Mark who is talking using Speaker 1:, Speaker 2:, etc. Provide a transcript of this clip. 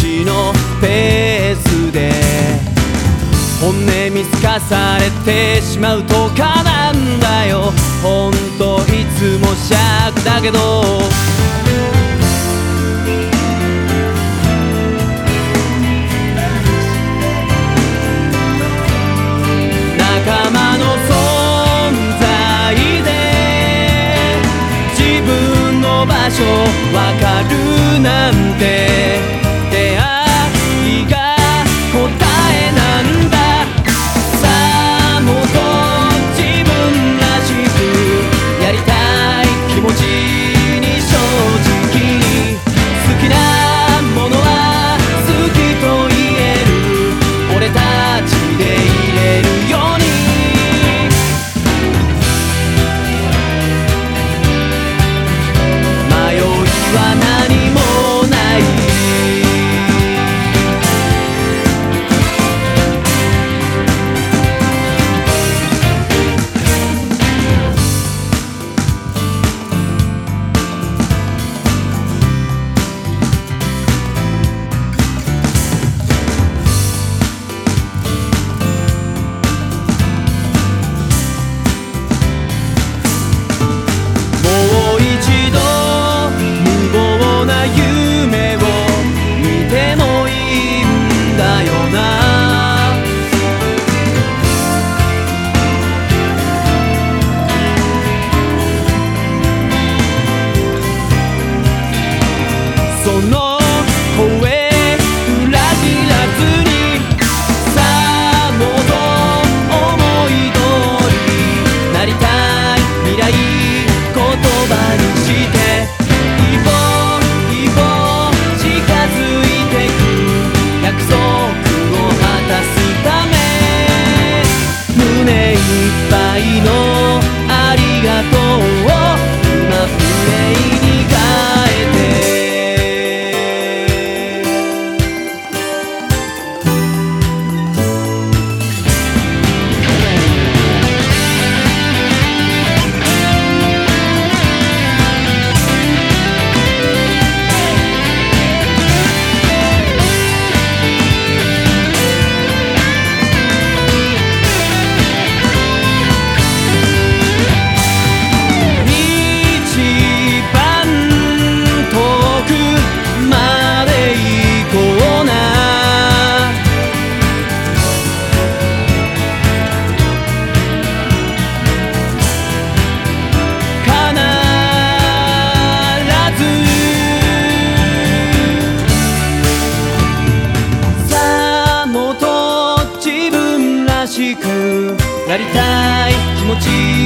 Speaker 1: ちのペースで本音見透かされてしまうとかなんだよ。ほんといつも尺だけど。仲間の存在で自分の場所わかるなんて。りたい気持ち